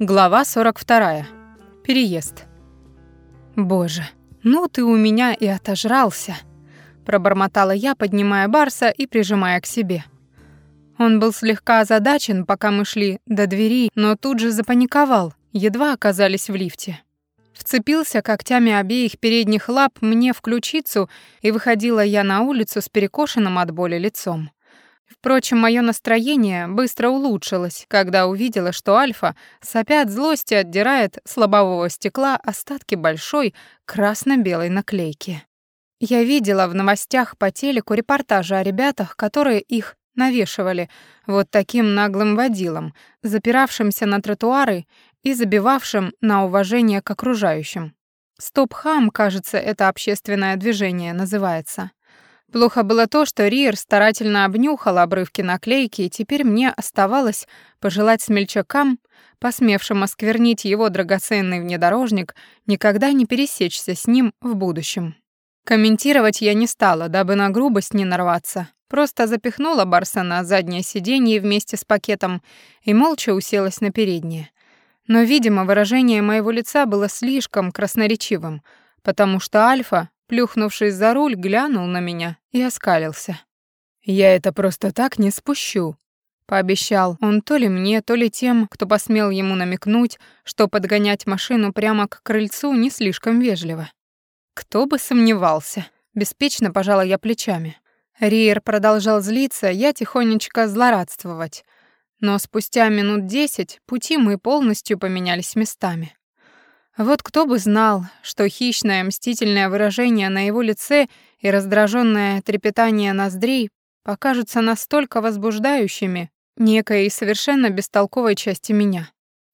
Глава 42. Переезд. Боже, ну ты у меня и отожрался, пробормотала я, поднимая Барса и прижимая к себе. Он был слегка озадачен, пока мы шли до двери, но тут же запаниковал, едва оказались в лифте. Вцепился когтями обеих передних лап мне в ключицу, и выходила я на улицу с перекошенным от боли лицом. Впрочем, мое настроение быстро улучшилось, когда увидела, что Альфа, сопя от злости, отдирает с лобового стекла остатки большой красно-белой наклейки. Я видела в новостях по телеку репортажи о ребятах, которые их навешивали вот таким наглым водилом, запиравшимся на тротуары и забивавшим на уважение к окружающим. «Стоп-хам», кажется, это общественное движение называется. Плохо было то, что Риер старательно обнюхал обрывки наклейки, и теперь мне оставалось пожелать смельчакам, посмевшим осквернить его драгоценный внедорожник, никогда не пересечься с ним в будущем. Комментировать я не стала, дабы на грубость не нарваться. Просто запихнула Барса на заднее сиденье вместе с пакетом и молча уселась на переднее. Но, видимо, выражение моего лица было слишком красноречивым, потому что Альфа плюхнувшись за руль, глянул на меня и оскалился. «Я это просто так не спущу», — пообещал он то ли мне, то ли тем, кто посмел ему намекнуть, что подгонять машину прямо к крыльцу не слишком вежливо. Кто бы сомневался. Беспечно пожала я плечами. Риер продолжал злиться, я тихонечко злорадствовать. Но спустя минут десять пути мы полностью поменялись местами. Вот кто бы знал, что хищное мстительное выражение на его лице и раздраженное трепетание ноздрей покажутся настолько возбуждающими некой совершенно бестолковой части меня.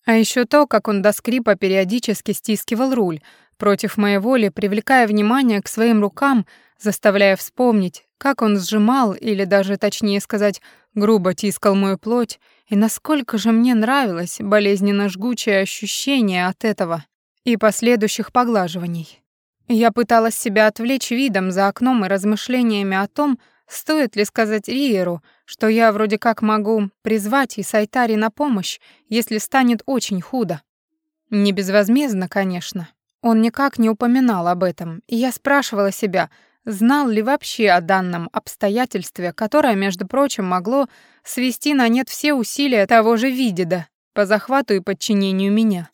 А еще то, как он до скрипа периодически стискивал руль, против моей воли привлекая внимание к своим рукам, заставляя вспомнить, как он сжимал или даже точнее сказать, грубо тискал мою плоть, и насколько же мне нравилось болезненно жгучее ощущение от этого и последующих поглаживаний. Я пыталась себя отвлечь видом за окном и размышлениями о том, стоит ли сказать Риеру, что я вроде как могу призвать и Сайтари на помощь, если станет очень худо. Не безвозмездно, конечно. Он никак не упоминал об этом, и я спрашивала себя, знал ли вообще о данном обстоятельстве, которое, между прочим, могло свести на нет все усилия того же Видида по захвату и подчинению меня.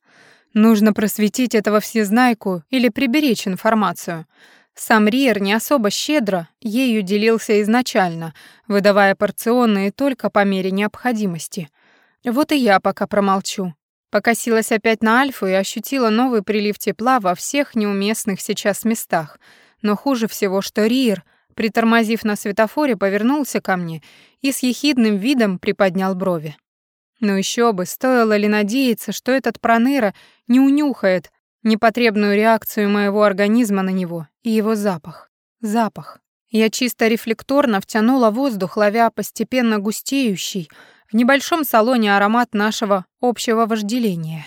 Нужно просветить этого всезнайку или приберечь информацию. Сам Риер не особо щедро ею делился изначально, выдавая порционные только по мере необходимости. Вот и я пока промолчу. Покосилась опять на Альфу и ощутила новый прилив тепла во всех неуместных сейчас местах. Но хуже всего, что Риер, притормозив на светофоре, повернулся ко мне и с ехидным видом приподнял брови. Но еще бы, стоило ли надеяться, что этот проныра не унюхает непотребную реакцию моего организма на него и его запах. Запах. Я чисто рефлекторно втянула воздух, ловя постепенно густеющий в небольшом салоне аромат нашего общего вожделения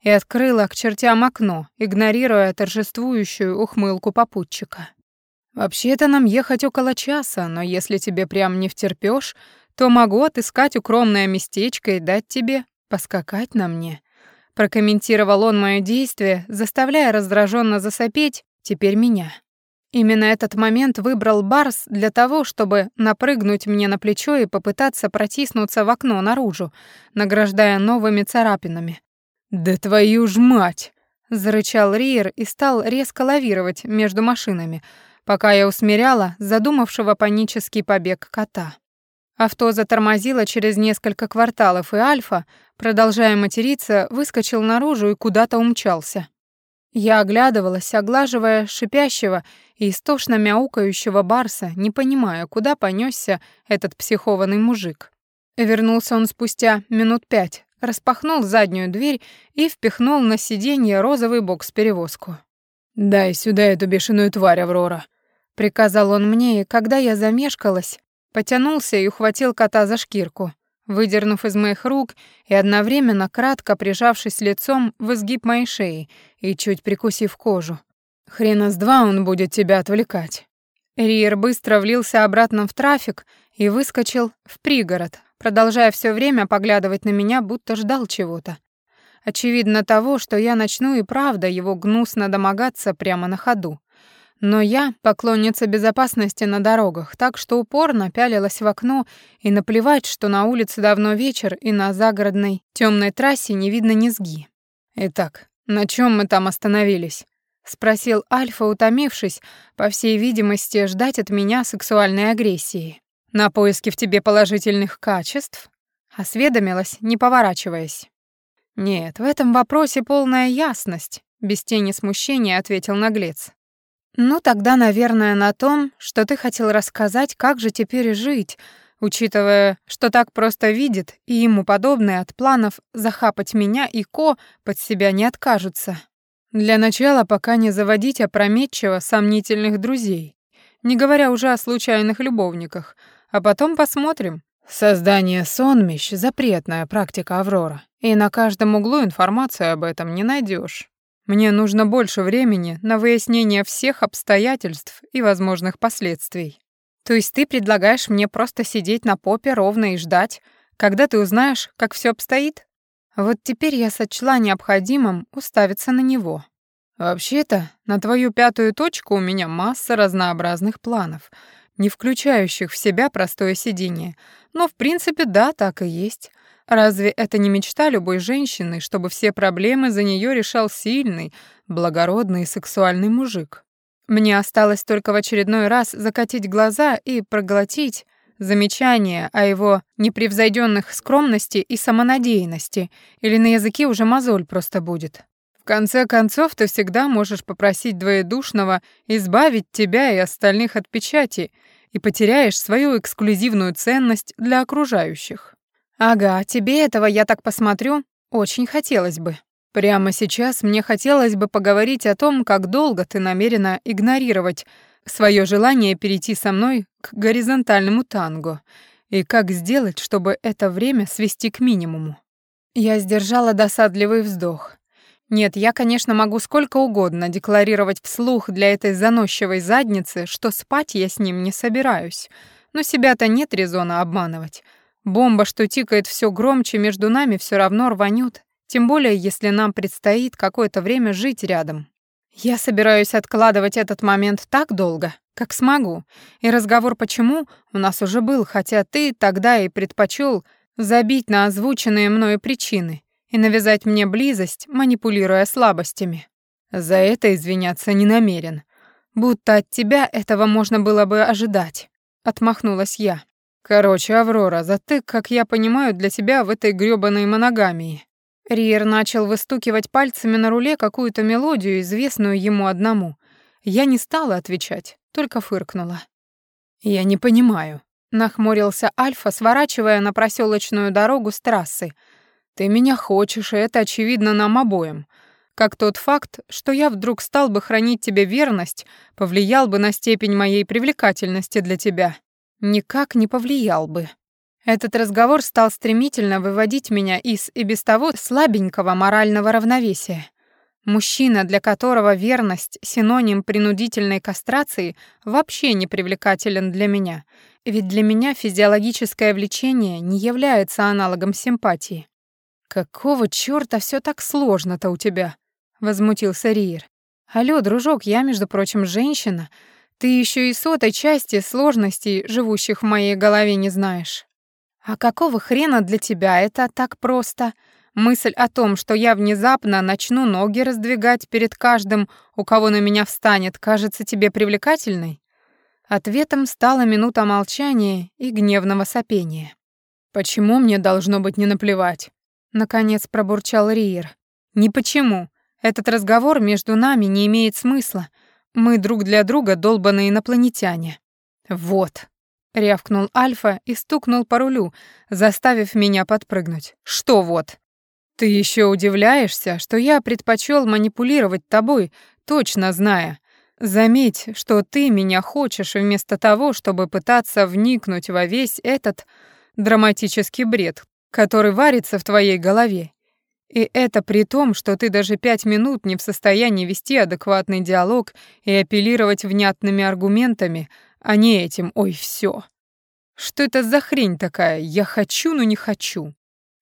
и открыла к чертям окно, игнорируя торжествующую ухмылку попутчика. «Вообще-то нам ехать около часа, но если тебе прям не втерпёшь, то могу отыскать укромное местечко и дать тебе поскакать на мне. Прокомментировал он моё действие, заставляя раздраженно засопеть теперь меня. Именно этот момент выбрал Барс для того, чтобы напрыгнуть мне на плечо и попытаться протиснуться в окно наружу, награждая новыми царапинами. «Да твою ж мать!» — зарычал Риер и стал резко лавировать между машинами, пока я усмиряла задумавшего панический побег кота. Авто затормозило через несколько кварталов, и Альфа, продолжая материться, выскочил наружу и куда-то умчался. Я оглядывалась, оглаживая шипящего и истошно мяукающего барса, не понимая, куда понесся этот психованный мужик. Вернулся он спустя минут пять, распахнул заднюю дверь и впихнул на сиденье розовый бокс-перевозку. «Дай сюда эту бешеную тварь, Аврора», — приказал он мне, и когда я замешкалась, Потянулся и ухватил кота за шкирку, выдернув из моих рук и одновременно кратко прижавшись лицом в изгиб моей шеи и чуть прикусив кожу. Хрена с два он будет тебя отвлекать. Риер быстро влился обратно в трафик и выскочил в пригород, продолжая все время поглядывать на меня, будто ждал чего-то. Очевидно того, что я начну и правда его гнусно домогаться прямо на ходу. Но я поклонница безопасности на дорогах, так что упорно пялилась в окно и наплевать, что на улице давно вечер и на загородной темной трассе не видно низги. Итак, на чем мы там остановились? спросил Альфа, утомившись, по всей видимости, ждать от меня сексуальной агрессии. На поиски в тебе положительных качеств? осведомилась, не поворачиваясь. Нет, в этом вопросе полная ясность, без тени смущения ответил наглец. Ну тогда, наверное, на том, что ты хотел рассказать, как же теперь жить, учитывая, что так просто видит и ему подобные от планов захапать меня и Ко под себя не откажутся. Для начала пока не заводить опрометчиво сомнительных друзей, не говоря уже о случайных любовниках, а потом посмотрим. Создание сонмищ — запретная практика Аврора, и на каждом углу информацию об этом не найдешь. Мне нужно больше времени на выяснение всех обстоятельств и возможных последствий. То есть ты предлагаешь мне просто сидеть на попе ровно и ждать, когда ты узнаешь, как все обстоит? Вот теперь я сочла необходимым уставиться на него. Вообще-то, на твою пятую точку у меня масса разнообразных планов, не включающих в себя простое сидение. Но, в принципе, да, так и есть. Разве это не мечта любой женщины, чтобы все проблемы за нее решал сильный, благородный и сексуальный мужик? Мне осталось только в очередной раз закатить глаза и проглотить замечание о его непревзойденных скромности и самонадеянности, или на языке уже мозоль просто будет. В конце концов, ты всегда можешь попросить двоедушного избавить тебя и остальных от печати и потеряешь свою эксклюзивную ценность для окружающих. Ага, тебе этого, я так посмотрю, очень хотелось бы. Прямо сейчас мне хотелось бы поговорить о том, как долго ты намерена игнорировать свое желание перейти со мной к горизонтальному танго, и как сделать, чтобы это время свести к минимуму. Я сдержала досадливый вздох. Нет, я, конечно, могу сколько угодно декларировать вслух для этой заносчивой задницы, что спать я с ним не собираюсь, но себя-то нет резона обманывать. Бомба, что тикает все громче, между нами все равно рванет, тем более если нам предстоит какое-то время жить рядом. Я собираюсь откладывать этот момент так долго, как смогу. И разговор почему у нас уже был, хотя ты тогда и предпочел забить на озвученные мною причины и навязать мне близость, манипулируя слабостями. За это извиняться не намерен. Будто от тебя этого можно было бы ожидать. Отмахнулась я. Короче, Аврора, затык, как я понимаю, для тебя в этой грёбаной моногамии. Риер начал выстукивать пальцами на руле какую-то мелодию, известную ему одному. Я не стала отвечать, только фыркнула. «Я не понимаю», — нахмурился Альфа, сворачивая на проселочную дорогу с трассы. «Ты меня хочешь, и это очевидно нам обоим. Как тот факт, что я вдруг стал бы хранить тебе верность, повлиял бы на степень моей привлекательности для тебя. Никак не повлиял бы». Этот разговор стал стремительно выводить меня из и без того слабенького морального равновесия. Мужчина, для которого верность — синоним принудительной кастрации, вообще не привлекателен для меня, ведь для меня физиологическое влечение не является аналогом симпатии. «Какого чёрта всё так сложно-то у тебя?» — возмутился Риер. «Алло, дружок, я, между прочим, женщина. Ты ещё и сотой части сложностей, живущих в моей голове, не знаешь». «А какого хрена для тебя это так просто? Мысль о том, что я внезапно начну ноги раздвигать перед каждым, у кого на меня встанет, кажется тебе привлекательной?» Ответом стала минута молчания и гневного сопения. «Почему мне должно быть не наплевать?» Наконец пробурчал Риер. «Не почему. Этот разговор между нами не имеет смысла. Мы друг для друга долбаные инопланетяне». «Вот», рявкнул Альфа и стукнул по рулю, заставив меня подпрыгнуть. Что вот? Ты еще удивляешься, что я предпочел манипулировать тобой, точно зная. Заметь, что ты меня хочешь вместо того, чтобы пытаться вникнуть во весь этот драматический бред, который варится в твоей голове. И это при том, что ты даже пять минут не в состоянии вести адекватный диалог и апеллировать внятными аргументами, а не этим «ой, все. Что это за хрень такая «я хочу, но не хочу»?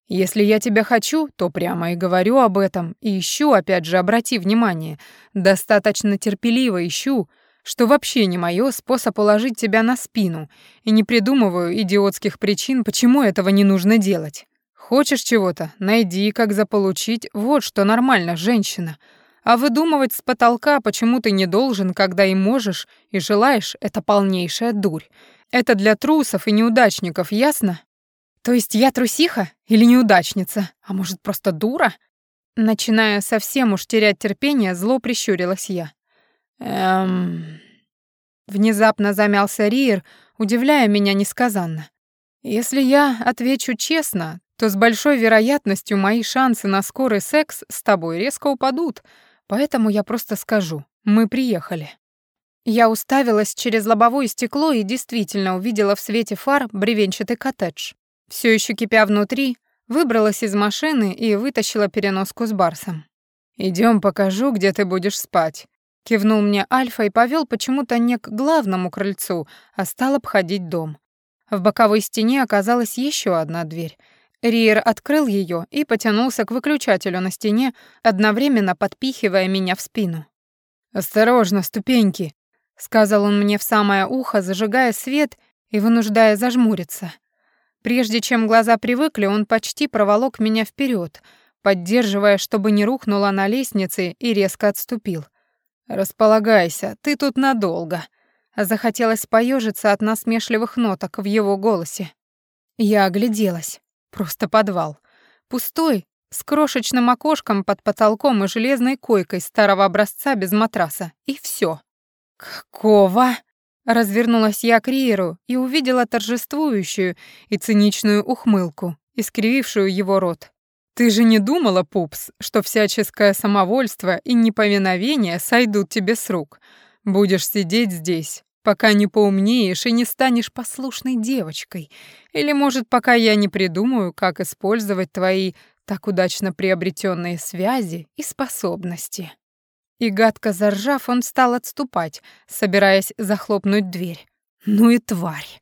Если я тебя хочу, то прямо и говорю об этом, и ищу, опять же, обрати внимание, достаточно терпеливо ищу, что вообще не моё способ уложить тебя на спину, и не придумываю идиотских причин, почему этого не нужно делать. Хочешь чего-то, найди, как заполучить, вот что нормально, женщина. А выдумывать с потолка, почему ты не должен, когда и можешь, и желаешь, это полнейшая дурь. Это для трусов и неудачников, ясно? То есть я трусиха или неудачница? А может, просто дура? Начиная совсем уж терять терпение, зло прищурилась я. Эм... Внезапно замялся Риер, удивляя меня несказанно. Если я отвечу честно, то с большой вероятностью мои шансы на скорый секс с тобой резко упадут, поэтому я просто скажу, мы приехали. Я уставилась через лобовое стекло и действительно увидела в свете фар бревенчатый коттедж. Все еще кипя внутри, выбралась из машины и вытащила переноску с барсом. Идем, покажу, где ты будешь спать. Кивнул мне Альфа и повел почему-то не к главному крыльцу, а стал обходить дом. В боковой стене оказалась еще одна дверь. Риер открыл ее и потянулся к выключателю на стене, одновременно подпихивая меня в спину. «Осторожно, ступеньки!» — сказал он мне в самое ухо, зажигая свет и вынуждая зажмуриться. Прежде чем глаза привыкли, он почти проволок меня вперед, поддерживая, чтобы не рухнула на лестнице, и резко отступил. «Располагайся, ты тут надолго». Захотелось поежиться от насмешливых ноток в его голосе. Я огляделась. Просто подвал. Пустой, с крошечным окошком под потолком и железной койкой старого образца без матраса. И все. «Какого?» Развернулась я к Риеру и увидела торжествующую и циничную ухмылку, искривившую его рот. «Ты же не думала, Пупс, что всяческое самовольство и неповиновение сойдут тебе с рук? Будешь сидеть здесь, пока не поумнеешь и не станешь послушной девочкой. Или, может, пока я не придумаю, как использовать твои так удачно приобретенные связи и способности». И гадко заржав, он стал отступать, собираясь захлопнуть дверь. «Ну и тварь!»